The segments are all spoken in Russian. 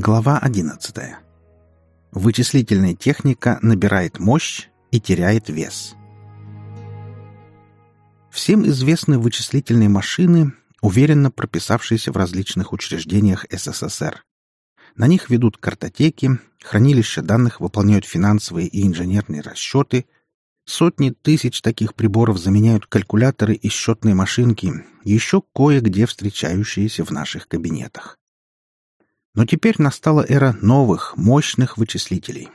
Глава 11. Вычислительная техника набирает мощь и теряет вес. Всем известны вычислительные машины, уверенно прописавшиеся в различных учреждениях СССР. На них ведут картотеки, хранилища данных выполняют финансовые и инженерные расчеты, сотни тысяч таких приборов заменяют калькуляторы и счетные машинки, еще кое-где встречающиеся в наших кабинетах. Но теперь настала эра новых, мощных вычислителей.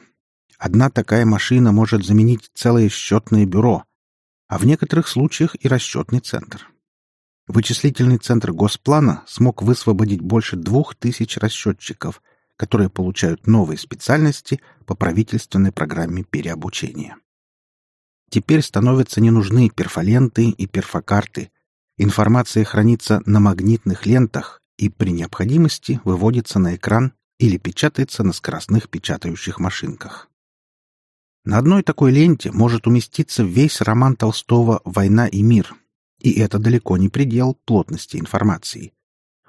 Одна такая машина может заменить целое счетное бюро, а в некоторых случаях и расчетный центр. Вычислительный центр Госплана смог высвободить больше двух тысяч расчетчиков, которые получают новые специальности по правительственной программе переобучения. Теперь становятся не нужны перфоленты и перфокарты. Информация хранится на магнитных лентах и при необходимости выводится на экран или печатается на скоростных печатающих машинках. На одной такой ленте может уместиться весь роман Толстого «Война и мир», и это далеко не предел плотности информации.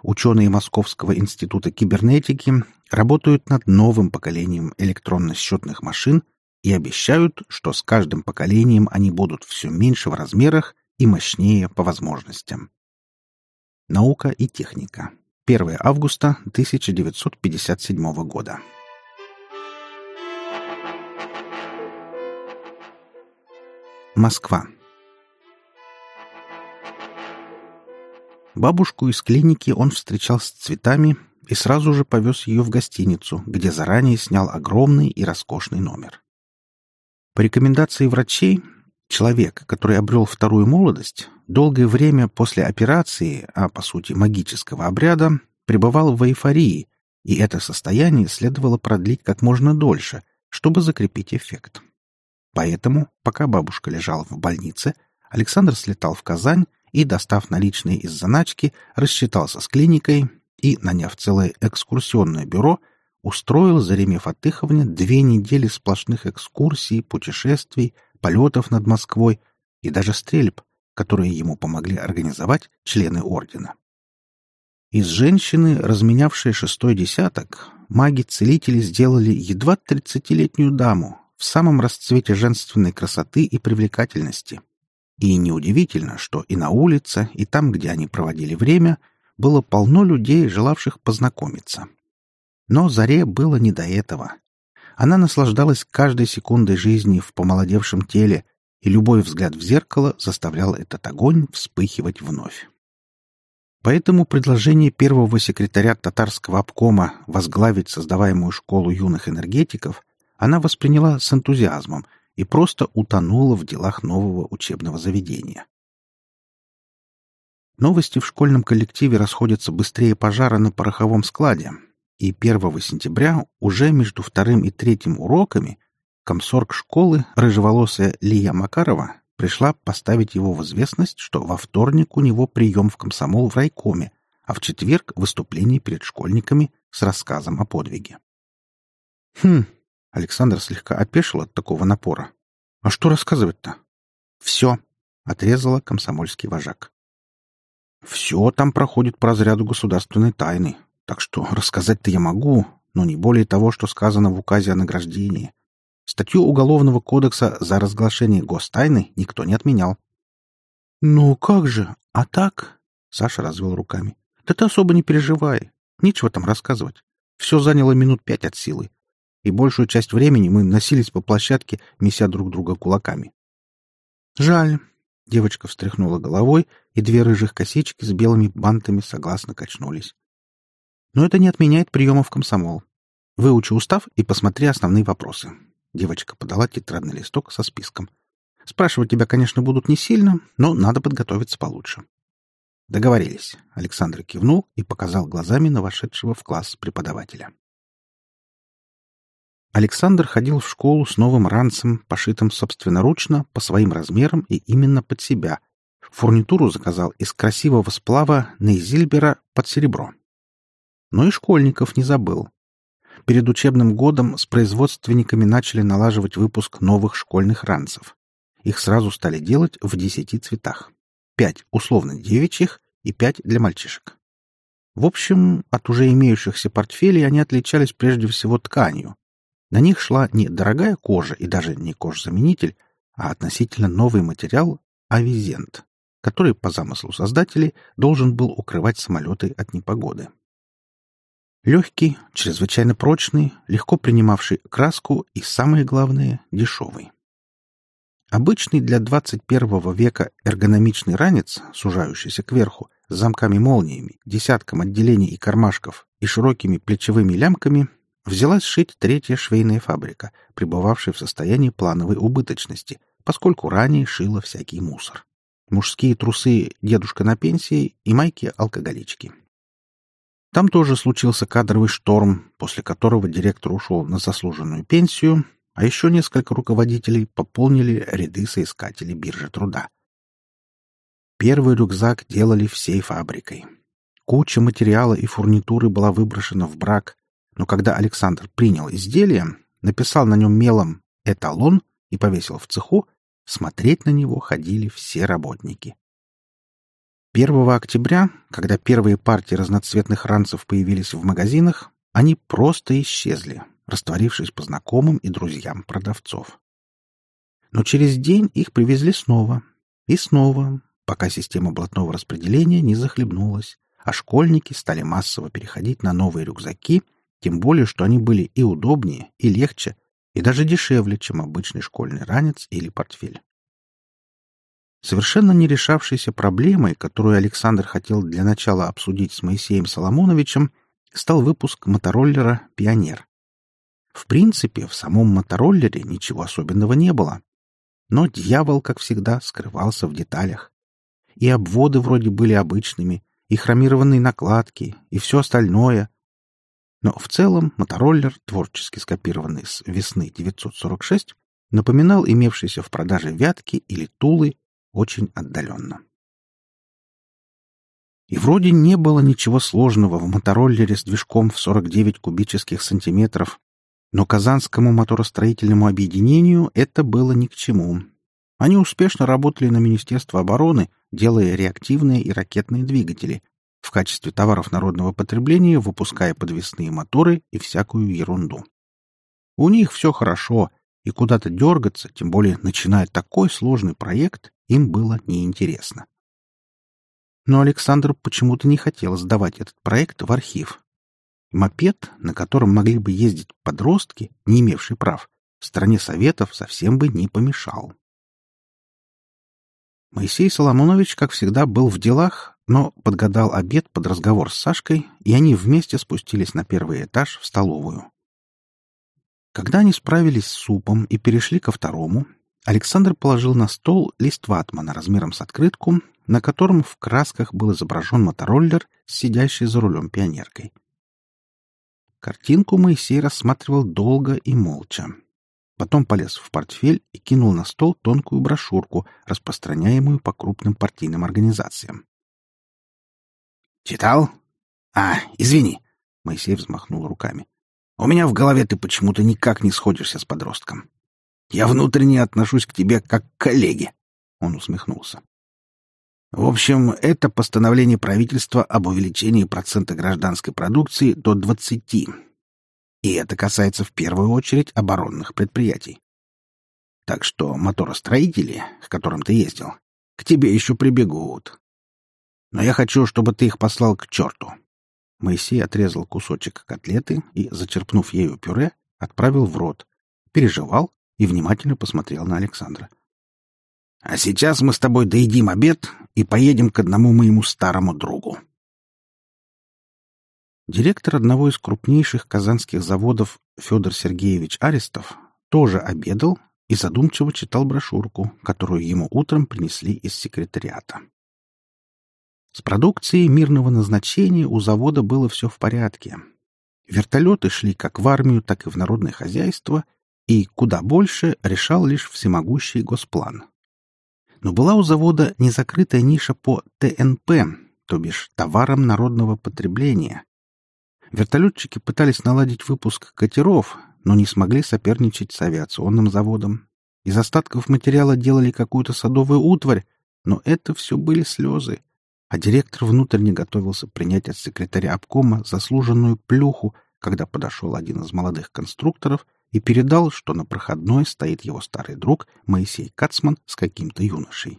Ученые Московского института кибернетики работают над новым поколением электронно-счетных машин и обещают, что с каждым поколением они будут все меньше в размерах и мощнее по возможностям. Наука и техника. 1 августа 1957 года. Москва. Бабушку из клиники он встречал с цветами и сразу же повез ее в гостиницу, где заранее снял огромный и роскошный номер. По рекомендации врачей Человек, который обрел вторую молодость, долгое время после операции, а по сути магического обряда, пребывал в эйфории, и это состояние следовало продлить как можно дольше, чтобы закрепить эффект. Поэтому, пока бабушка лежала в больнице, Александр слетал в Казань и, достав наличные из заначки, рассчитался с клиникой и, наняв целое экскурсионное бюро, устроил Зареме Фатыховне две недели сплошных экскурсий, путешествий, полетов над Москвой и даже стрельб, которые ему помогли организовать члены ордена. Из женщины, разменявшей шестой десяток, маги-целители сделали едва тридцатилетнюю даму в самом расцвете женственной красоты и привлекательности. И неудивительно, что и на улице, и там, где они проводили время, было полно людей, желавших познакомиться. Но Заре было не до этого. Она наслаждалась каждой секундой жизни в помолодевшем теле, и любой взгляд в зеркало заставлял этот огонь вспыхивать вновь. Поэтому предложение первого секретаря татарского обкома возглавить создаваемую школу юных энергетиков она восприняла с энтузиазмом и просто утонула в делах нового учебного заведения. Новости в школьном коллективе расходятся быстрее пожара на пороховом складе, и 1 сентября уже между вторым и третьим уроками комсорг школы, рыжеволосая Лия Макарова, пришла поставить его в известность, что во вторник у него прием в комсомол в райкоме, а в четверг выступление перед школьниками с рассказом о подвиге. «Хм...» — Александр слегка опешил от такого напора. «А что рассказывать-то?» «Все», — отрезала комсомольский вожак. «Все там проходит по разряду государственной тайны», так что рассказать-то я могу, но не более того, что сказано в указе о награждении. Статью Уголовного кодекса за разглашение гостайны никто не отменял. «Ну как же? А так?» — Саша развел руками. «Да ты особо не переживай. Нечего там рассказывать. Все заняло минут пять от силы. И большую часть времени мы носились по площадке, меся друг друга кулаками». «Жаль». Девочка встряхнула головой, и две рыжих косички с белыми бантами согласно качнулись. Но это не отменяет приема в комсомол. Выучи устав и посмотри основные вопросы. Девочка подала тетрадный листок со списком. Спрашивать тебя, конечно, будут не сильно, но надо подготовиться получше. Договорились. Александр кивнул и показал глазами на вошедшего в класс преподавателя. Александр ходил в школу с новым ранцем, пошитым собственноручно, по своим размерам и именно под себя. Фурнитуру заказал из красивого сплава Нейзильбера под серебро но и школьников не забыл. Перед учебным годом с производственниками начали налаживать выпуск новых школьных ранцев. Их сразу стали делать в десяти цветах. Пять условно девичьих и пять для мальчишек. В общем, от уже имеющихся портфелей они отличались прежде всего тканью. На них шла не дорогая кожа и даже не кожзаменитель, а относительно новый материал — авизент, который, по замыслу создателей, должен был укрывать самолеты от непогоды. Легкий, чрезвычайно прочный, легко принимавший краску и, самое главное, дешевый. Обычный для 21 века эргономичный ранец, сужающийся кверху, с замками-молниями, десятком отделений и кармашков и широкими плечевыми лямками, взялась шить третья швейная фабрика, пребывавшая в состоянии плановой убыточности, поскольку ранее шила всякий мусор. Мужские трусы «дедушка на пенсии» и майки-алкоголички. Там тоже случился кадровый шторм, после которого директор ушел на заслуженную пенсию, а еще несколько руководителей пополнили ряды соискателей биржи труда. Первый рюкзак делали всей фабрикой. Куча материала и фурнитуры была выброшена в брак, но когда Александр принял изделие, написал на нем мелом «эталон» и повесил в цеху, смотреть на него ходили все работники. 1 октября, когда первые партии разноцветных ранцев появились в магазинах, они просто исчезли, растворившись по знакомым и друзьям продавцов. Но через день их привезли снова. И снова, пока система блатного распределения не захлебнулась, а школьники стали массово переходить на новые рюкзаки, тем более, что они были и удобнее, и легче, и даже дешевле, чем обычный школьный ранец или портфель. Совершенно не решавшейся проблемой, которую Александр хотел для начала обсудить с Моисеем Соломоновичем, стал выпуск мотороллера «Пионер». В принципе, в самом мотороллере ничего особенного не было. Но дьявол, как всегда, скрывался в деталях. И обводы вроде были обычными, и хромированные накладки, и все остальное. Но в целом мотороллер, творчески скопированный с весны 946, напоминал имевшиеся в продаже вятки или тулы очень отдаленно. И вроде не было ничего сложного в мотороллере с движком в 49 кубических сантиметров, но Казанскому моторостроительному объединению это было ни к чему. Они успешно работали на Министерство обороны, делая реактивные и ракетные двигатели, в качестве товаров народного потребления выпуская подвесные моторы и всякую ерунду. У них все хорошо, и куда-то дергаться, тем более начиная такой сложный проект, им было неинтересно. Но Александр почему-то не хотел сдавать этот проект в архив. Мопед, на котором могли бы ездить подростки, не имевшие прав, в стране Советов совсем бы не помешал. Моисей Соломонович, как всегда, был в делах, но подгадал обед под разговор с Сашкой, и они вместе спустились на первый этаж в столовую. Когда они справились с супом и перешли ко второму, Александр положил на стол лист ватмана размером с открытку, на котором в красках был изображен мотороллер, сидящий за рулем пионеркой. Картинку Моисей рассматривал долго и молча. Потом полез в портфель и кинул на стол тонкую брошюрку, распространяемую по крупным партийным организациям. «Читал? А, извини!» — Моисей взмахнул руками. «У меня в голове ты почему-то никак не сходишься с подростком. Я внутренне отношусь к тебе как к коллеге. Он усмехнулся. В общем, это постановление правительства об увеличении процента гражданской продукции до 20. И это касается в первую очередь оборонных предприятий. Так что моторостроители, к которым ты ездил, к тебе еще прибегут. Но я хочу, чтобы ты их послал к черту. Моисей отрезал кусочек котлеты и, зачерпнув ею пюре, отправил в рот. Переживал, и внимательно посмотрел на Александра. «А сейчас мы с тобой доедим обед и поедем к одному моему старому другу». Директор одного из крупнейших казанских заводов Федор Сергеевич Арестов тоже обедал и задумчиво читал брошюрку, которую ему утром принесли из секретариата. С продукцией мирного назначения у завода было все в порядке. Вертолеты шли как в армию, так и в народное хозяйство, и куда больше решал лишь всемогущий госплан. Но была у завода незакрытая ниша по ТНП, то бишь товарам народного потребления. Вертолетчики пытались наладить выпуск катеров, но не смогли соперничать с авиационным заводом. Из остатков материала делали какую-то садовую утварь, но это все были слезы. а директор внутренне готовился принять от секретаря обкома заслуженную плюху, когда подошел один из молодых конструкторов и передал, что на проходной стоит его старый друг Моисей Кацман с каким-то юношей.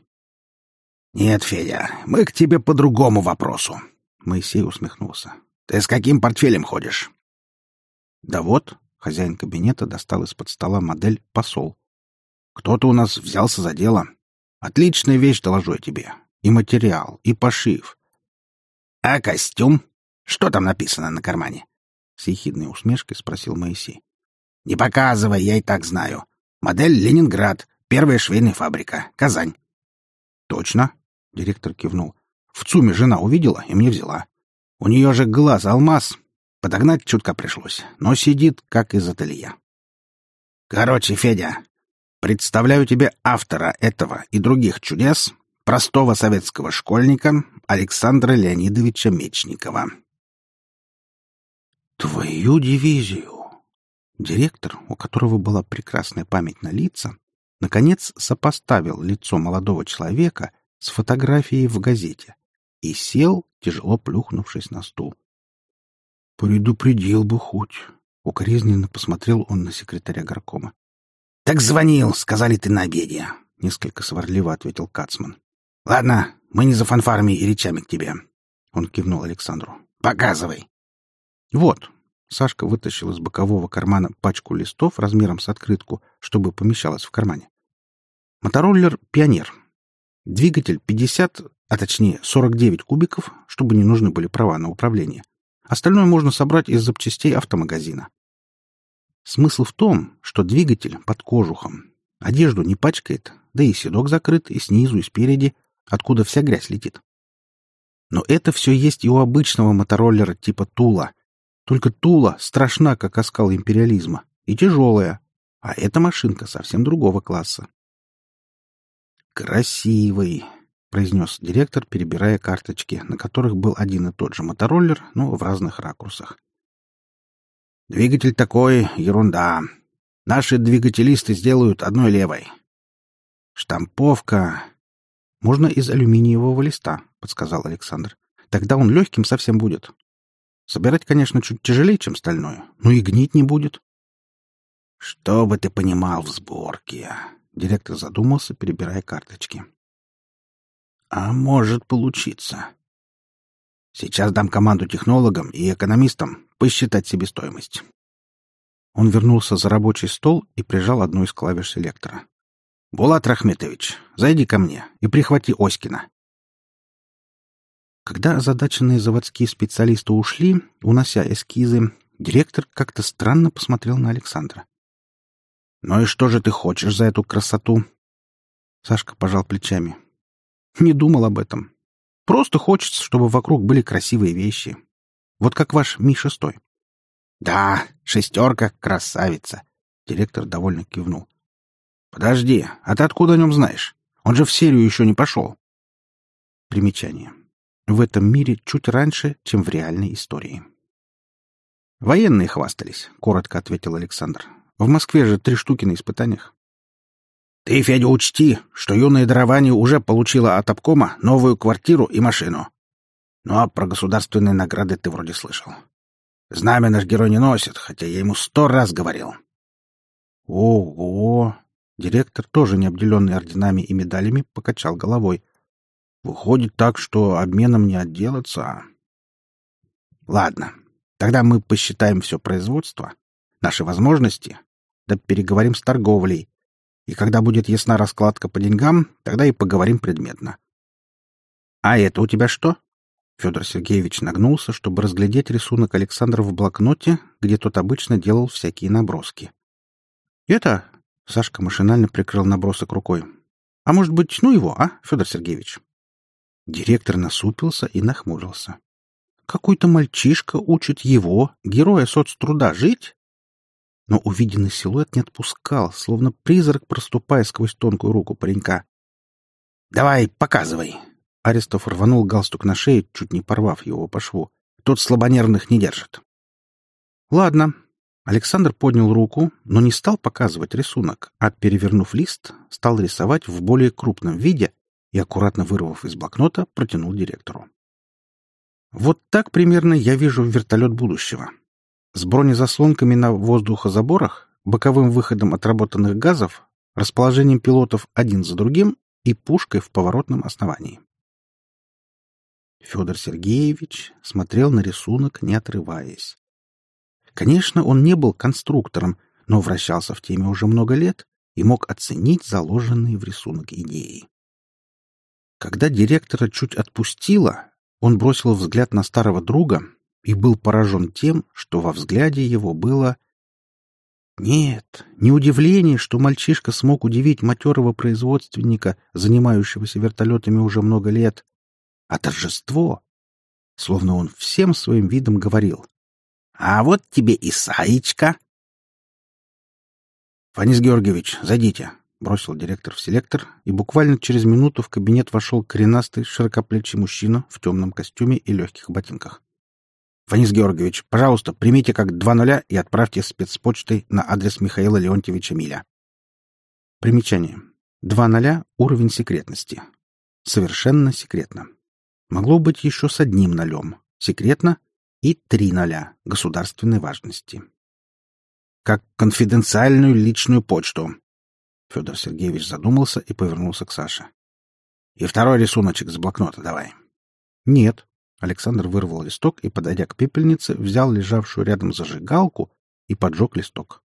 «Нет, Федя, мы к тебе по другому вопросу», — Моисей усмехнулся. «Ты с каким портфелем ходишь?» «Да вот», — хозяин кабинета достал из-под стола модель «Посол». «Кто-то у нас взялся за дело. Отличная вещь, доложу я тебе. И материал, и пошив. А костюм? Что там написано на кармане? С ехидной усмешкой спросил Моисей. Не показывай, я и так знаю. Модель Ленинград, первая швейная фабрика, Казань. Точно, директор кивнул. В ЦУМе жена увидела и мне взяла. У нее же глаз алмаз. Подогнать чутка пришлось, но сидит как из ателье. Короче, Федя, представляю тебе автора этого и других чудес простого советского школьника Александра Леонидовича Мечникова. «Твою дивизию!» Директор, у которого была прекрасная память на лица, наконец сопоставил лицо молодого человека с фотографией в газете и сел, тяжело плюхнувшись на стул. «Предупредил бы хоть!» — укоризненно посмотрел он на секретаря горкома. «Так звонил, сказали ты на обеде», — несколько сварливо ответил Кацман. Ладно, мы не за фанфарами и речами к тебе. Он кивнул Александру. Показывай. Вот. Сашка вытащил из бокового кармана пачку листов размером с открытку, чтобы помещалось в кармане. Мотороллер «Пионер». Двигатель 50, а точнее 49 кубиков, чтобы не нужны были права на управление. Остальное можно собрать из запчастей автомагазина. Смысл в том, что двигатель под кожухом одежду не пачкает, да и седок закрыт и снизу, и спереди, откуда вся грязь летит. Но это все есть и у обычного мотороллера типа Тула. Только Тула страшна, как оскал империализма, и тяжелая, а эта машинка совсем другого класса. «Красивый», — произнес директор, перебирая карточки, на которых был один и тот же мотороллер, но в разных ракурсах. «Двигатель такой — ерунда. Наши двигателисты сделают одной левой. Штамповка можно из алюминиевого листа, подсказал Александр. Тогда он легким совсем будет. Собирать, конечно, чуть тяжелее, чем стальное, но и гнить не будет. Что бы ты понимал в сборке? Директор задумался, перебирая карточки. А может получиться. Сейчас дам команду технологам и экономистам посчитать себестоимость. Он вернулся за рабочий стол и прижал одну из клавиш селектора. «Булат Рахметович, зайди ко мне и прихвати Оськина». Когда озадаченные заводские специалисты ушли, унося эскизы, директор как-то странно посмотрел на Александра. «Ну и что же ты хочешь за эту красоту?» Сашка пожал плечами. «Не думал об этом. Просто хочется, чтобы вокруг были красивые вещи. Вот как ваш Ми-6». «Да, шестерка — красавица!» Директор довольно кивнул. Подожди, а ты откуда о нем знаешь? Он же в серию еще не пошел. Примечание. В этом мире чуть раньше, чем в реальной истории. «Военные хвастались», — коротко ответил Александр. «В Москве же три штуки на испытаниях». «Ты, Федя, учти, что юное дарование уже получила от обкома новую квартиру и машину. Ну а про государственные награды ты вроде слышал. Знамя наш герой не носит, хотя я ему сто раз говорил». «Ого!» Директор, тоже не обделенный орденами и медалями, покачал головой. Выходит так, что обменом не отделаться. Ладно, тогда мы посчитаем все производство, наши возможности, да переговорим с торговлей. И когда будет ясна раскладка по деньгам, тогда и поговорим предметно. А это у тебя что? Федор Сергеевич нагнулся, чтобы разглядеть рисунок Александра в блокноте, где тот обычно делал всякие наброски. «Это Сашка машинально прикрыл набросок рукой. «А может быть, ну его, а, Федор Сергеевич?» Директор насупился и нахмурился. «Какой-то мальчишка учит его, героя соцтруда, жить?» Но увиденный силуэт не отпускал, словно призрак, проступая сквозь тонкую руку паренька. «Давай, показывай!» Арестов рванул галстук на шее, чуть не порвав его по шву. «Тут слабонервных не держит». «Ладно», Александр поднял руку, но не стал показывать рисунок, а, перевернув лист, стал рисовать в более крупном виде и, аккуратно вырвав из блокнота, протянул директору. Вот так примерно я вижу вертолет будущего. С бронезаслонками на воздухозаборах, боковым выходом отработанных газов, расположением пилотов один за другим и пушкой в поворотном основании. Федор Сергеевич смотрел на рисунок, не отрываясь. Конечно, он не был конструктором, но вращался в теме уже много лет и мог оценить заложенные в рисунок идеи. Когда директора чуть отпустило, он бросил взгляд на старого друга и был поражен тем, что во взгляде его было... Нет, не удивление, что мальчишка смог удивить матерого производственника, занимающегося вертолетами уже много лет, а торжество, словно он всем своим видом говорил. «А вот тебе и Саечка!» «Фанис Георгиевич, зайдите!» — бросил директор в селектор, и буквально через минуту в кабинет вошел коренастый, широкоплечий мужчина в темном костюме и легких ботинках. «Фанис Георгиевич, пожалуйста, примите как два нуля и отправьте спецпочтой на адрес Михаила Леонтьевича Миля». Примечание. Два нуля — уровень секретности. Совершенно секретно. Могло быть еще с одним нолем. Секретно. И три ноля государственной важности. Как конфиденциальную личную почту. Федор Сергеевич задумался и повернулся к Саше. И второй рисуночек с блокнота давай. Нет. Александр вырвал листок и, подойдя к пепельнице, взял лежавшую рядом зажигалку и поджег листок.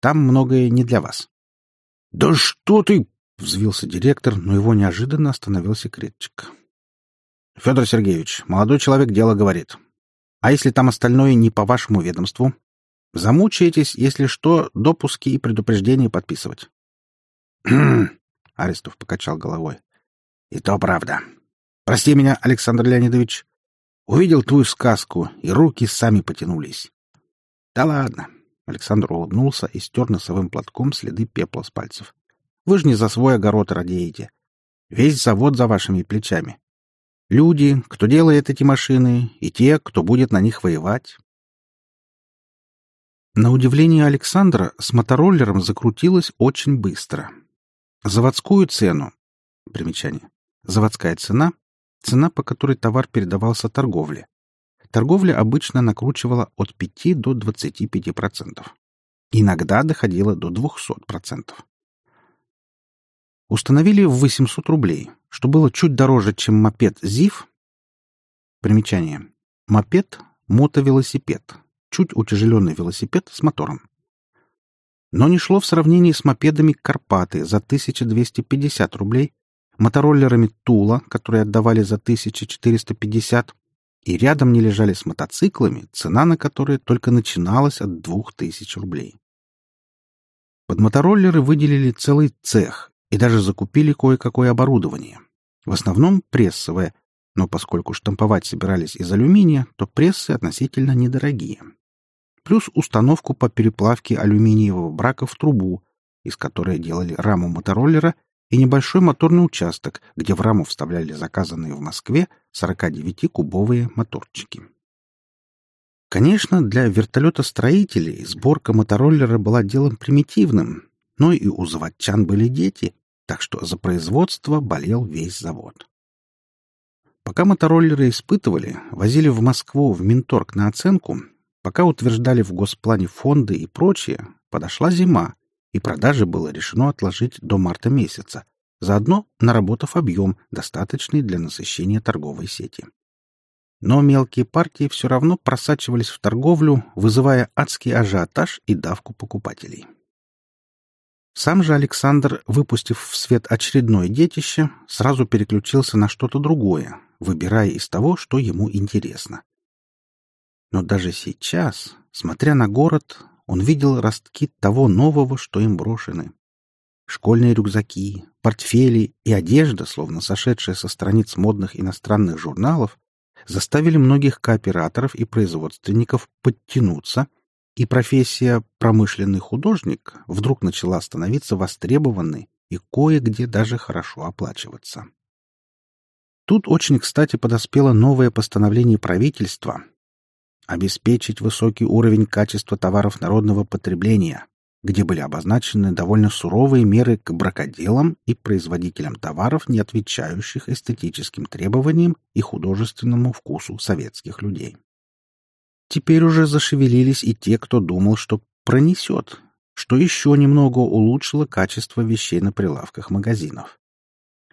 Там многое не для вас. Да что ты! Взвился директор, но его неожиданно остановил секретчик. Федор Сергеевич, молодой человек дело говорит. А если там остальное не по вашему ведомству? Замучаетесь, если что, допуски и предупреждения подписывать. Арестов покачал головой. И то правда. Прости меня, Александр Леонидович. Увидел твою сказку, и руки сами потянулись. Да ладно. Александр улыбнулся и стер носовым платком следы пепла с пальцев. Вы же не за свой огород радеете. Весь завод за вашими плечами. Люди, кто делает эти машины, и те, кто будет на них воевать. На удивление Александра с мотороллером закрутилось очень быстро. Заводскую цену. Примечание. Заводская цена — цена, по которой товар передавался торговле. Торговля обычно накручивала от 5 до 25%. Иногда доходила до 200%. Установили в 800 рублей, что было чуть дороже, чем мопед ЗИФ. Примечание. Мопед — мотовелосипед, чуть утяжеленный велосипед с мотором. Но не шло в сравнении с мопедами «Карпаты» за 1250 рублей, мотороллерами «Тула», которые отдавали за 1450, и рядом не лежали с мотоциклами, цена на которые только начиналась от 2000 рублей. Под мотороллеры выделили целый цех и даже закупили кое-какое оборудование. В основном прессовое, но поскольку штамповать собирались из алюминия, то прессы относительно недорогие. Плюс установку по переплавке алюминиевого брака в трубу, из которой делали раму мотороллера, и небольшой моторный участок, где в раму вставляли заказанные в Москве 49-кубовые моторчики. Конечно, для вертолета-строителей сборка мотороллера была делом примитивным, но и у заводчан были дети, так что за производство болел весь завод. Пока мотороллеры испытывали, возили в Москву в Минторг на оценку, пока утверждали в госплане фонды и прочее, подошла зима, и продажи было решено отложить до марта месяца, заодно наработав объем, достаточный для насыщения торговой сети. Но мелкие партии все равно просачивались в торговлю, вызывая адский ажиотаж и давку покупателей. Сам же Александр, выпустив в свет очередное детище, сразу переключился на что-то другое, выбирая из того, что ему интересно. Но даже сейчас, смотря на город, он видел ростки того нового, что им брошены. Школьные рюкзаки, портфели и одежда, словно сошедшая со страниц модных иностранных журналов, заставили многих кооператоров и производственников подтянуться и профессия «промышленный художник» вдруг начала становиться востребованной и кое-где даже хорошо оплачиваться. Тут очень кстати подоспело новое постановление правительства обеспечить высокий уровень качества товаров народного потребления, где были обозначены довольно суровые меры к бракоделам и производителям товаров, не отвечающих эстетическим требованиям и художественному вкусу советских людей. Теперь уже зашевелились и те, кто думал, что пронесет, что еще немного улучшило качество вещей на прилавках магазинов.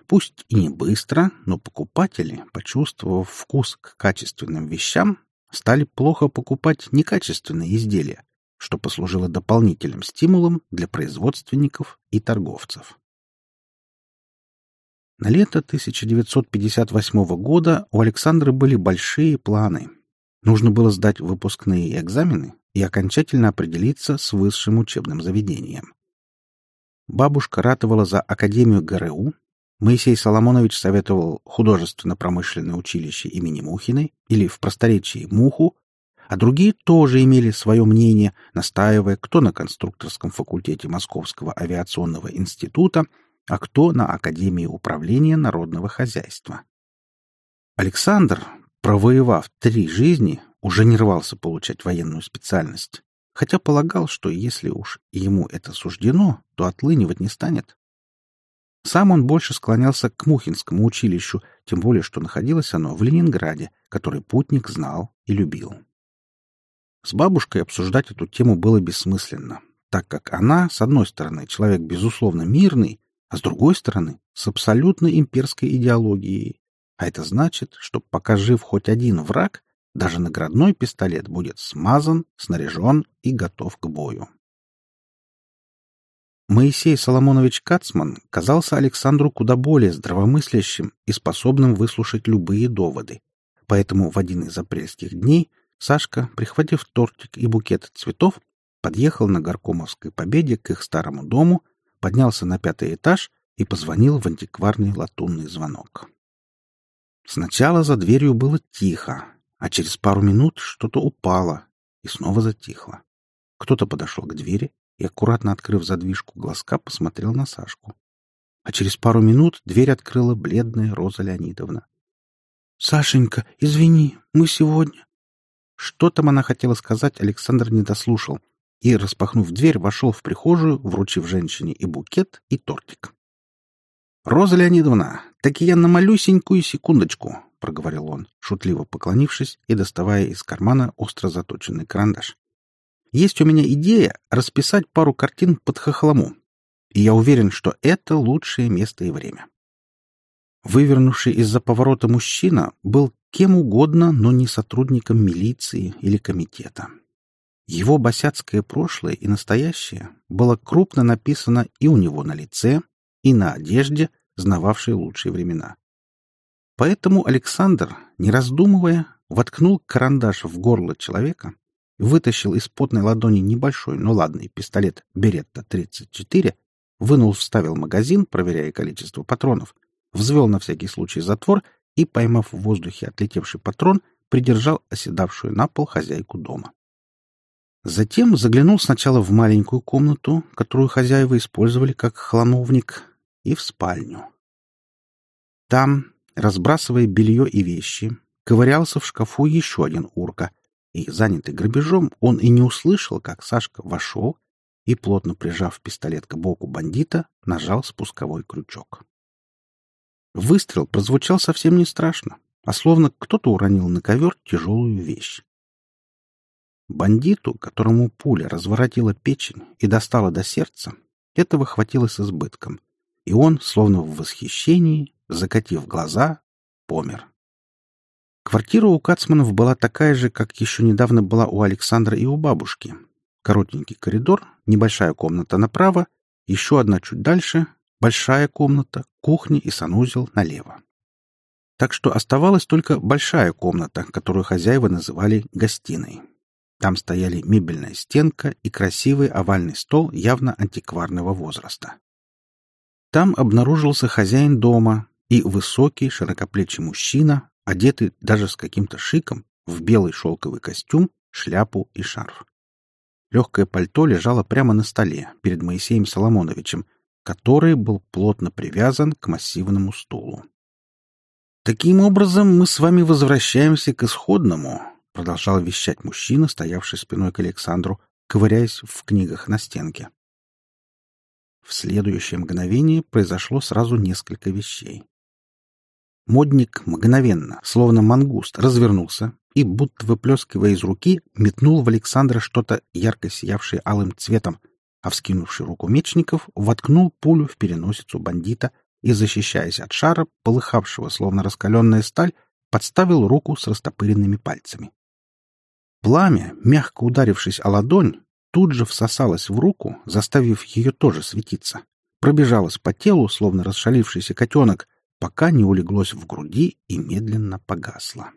Пусть и не быстро, но покупатели, почувствовав вкус к качественным вещам, стали плохо покупать некачественные изделия, что послужило дополнительным стимулом для производственников и торговцев. На лето 1958 года у Александра были большие планы. Нужно было сдать выпускные экзамены и окончательно определиться с высшим учебным заведением. Бабушка ратовала за Академию ГРУ, Моисей Соломонович советовал художественно-промышленное училище имени Мухиной или в просторечии Муху, а другие тоже имели свое мнение, настаивая кто на конструкторском факультете Московского авиационного института, а кто на Академии управления народного хозяйства. Александр, провоевав три жизни, уже не рвался получать военную специальность, хотя полагал, что если уж ему это суждено, то отлынивать не станет. Сам он больше склонялся к Мухинскому училищу, тем более, что находилось оно в Ленинграде, который путник знал и любил. С бабушкой обсуждать эту тему было бессмысленно, так как она, с одной стороны, человек безусловно мирный, а с другой стороны, с абсолютно имперской идеологией. А это значит, что пока жив хоть один враг, даже наградной пистолет будет смазан, снаряжен и готов к бою. Моисей Соломонович Кацман казался Александру куда более здравомыслящим и способным выслушать любые доводы. Поэтому в один из апрельских дней Сашка, прихватив тортик и букет цветов, подъехал на Горкомовской победе к их старому дому, поднялся на пятый этаж и позвонил в антикварный латунный звонок. Сначала за дверью было тихо, а через пару минут что-то упало и снова затихло. Кто-то подошел к двери, и, аккуратно открыв задвижку глазка, посмотрел на Сашку. А через пару минут дверь открыла бледная Роза Леонидовна. — Сашенька, извини, мы сегодня... Что там она хотела сказать, Александр не дослушал и, распахнув дверь, вошел в прихожую, вручив женщине и букет, и тортик. — Роза Леонидовна, так я на малюсенькую секундочку, — проговорил он, шутливо поклонившись и доставая из кармана остро заточенный карандаш. Есть у меня идея расписать пару картин под хохлому, и я уверен, что это лучшее место и время. Вывернувший из-за поворота мужчина был кем угодно, но не сотрудником милиции или комитета. Его босяцкое прошлое и настоящее было крупно написано и у него на лице, и на одежде, знававшей лучшие времена. Поэтому Александр, не раздумывая, воткнул карандаш в горло человека вытащил из потной ладони небольшой, но ладный пистолет Беретта-34, вынул, вставил магазин, проверяя количество патронов, взвел на всякий случай затвор и, поймав в воздухе отлетевший патрон, придержал оседавшую на пол хозяйку дома. Затем заглянул сначала в маленькую комнату, которую хозяева использовали как хламовник, и в спальню. Там, разбрасывая белье и вещи, ковырялся в шкафу еще один урка — и, занятый грабежом, он и не услышал, как Сашка вошел и, плотно прижав пистолет к боку бандита, нажал спусковой крючок. Выстрел прозвучал совсем не страшно, а словно кто-то уронил на ковер тяжелую вещь. Бандиту, которому пуля разворотила печень и достала до сердца, этого хватило с избытком, и он, словно в восхищении, закатив глаза, помер. Квартира у Кацманов была такая же, как еще недавно была у Александра и у бабушки. Коротенький коридор, небольшая комната направо, еще одна чуть дальше, большая комната, кухня и санузел налево. Так что оставалась только большая комната, которую хозяева называли гостиной. Там стояли мебельная стенка и красивый овальный стол явно антикварного возраста. Там обнаружился хозяин дома и высокий широкоплечий мужчина одетый даже с каким-то шиком, в белый шелковый костюм, шляпу и шарф. Легкое пальто лежало прямо на столе перед Моисеем Соломоновичем, который был плотно привязан к массивному стулу. «Таким образом, мы с вами возвращаемся к исходному», продолжал вещать мужчина, стоявший спиной к Александру, ковыряясь в книгах на стенке. В следующее мгновение произошло сразу несколько вещей. Модник мгновенно, словно мангуст, развернулся и, будто выплескивая из руки, метнул в Александра что-то ярко сиявшее алым цветом, а вскинувший руку мечников воткнул пулю в переносицу бандита и, защищаясь от шара, полыхавшего, словно раскаленная сталь, подставил руку с растопыренными пальцами. Пламя, мягко ударившись о ладонь, тут же всосалось в руку, заставив ее тоже светиться. Пробежалось по телу, словно расшалившийся котенок, пока не улеглось в груди и медленно погасло.